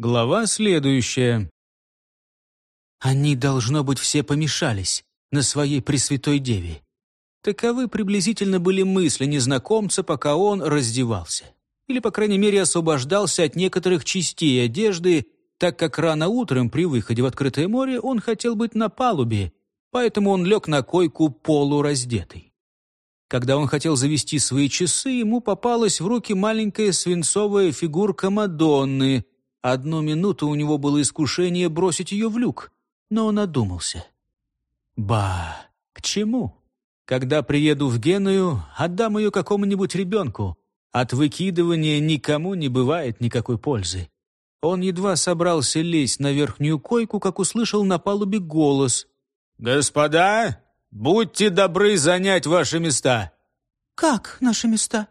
Глава следующая. Они, должно быть, все помешались на своей Пресвятой Деве. Таковы приблизительно были мысли незнакомца, пока он раздевался. Или, по крайней мере, освобождался от некоторых частей одежды, так как рано утром при выходе в открытое море он хотел быть на палубе, поэтому он лег на койку полураздетый. Когда он хотел завести свои часы, ему попалась в руки маленькая свинцовая фигурка Мадонны. Одну минуту у него было искушение бросить ее в люк, но он одумался. «Ба, к чему? Когда приеду в Геную, отдам ее какому-нибудь ребенку. От выкидывания никому не бывает никакой пользы». Он едва собрался лезть на верхнюю койку, как услышал на палубе голос. «Господа, будьте добры занять ваши места». «Как наши места?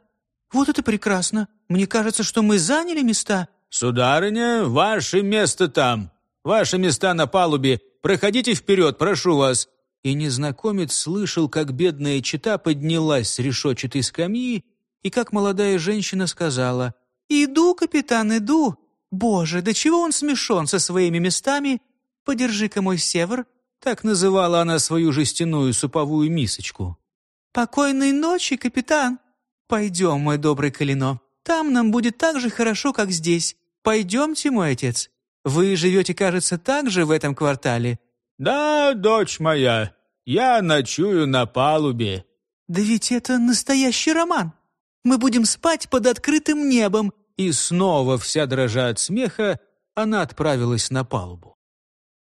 Вот это прекрасно. Мне кажется, что мы заняли места». «Сударыня, ваше место там. Ваши места на палубе. Проходите вперед, прошу вас». И незнакомец слышал, как бедная чита поднялась с решетчатой скамьи, и как молодая женщина сказала «Иду, капитан, иду. Боже, до чего он смешон со своими местами. Подержи-ка мой север, так называла она свою жестяную суповую мисочку. «Покойной ночи, капитан! Пойдем, мой добрый Калино. Там нам будет так же хорошо, как здесь. Пойдемте, мой отец. Вы живете, кажется, так же в этом квартале?» «Да, дочь моя, я ночую на палубе». «Да ведь это настоящий роман. Мы будем спать под открытым небом». И снова, вся дрожа от смеха, она отправилась на палубу.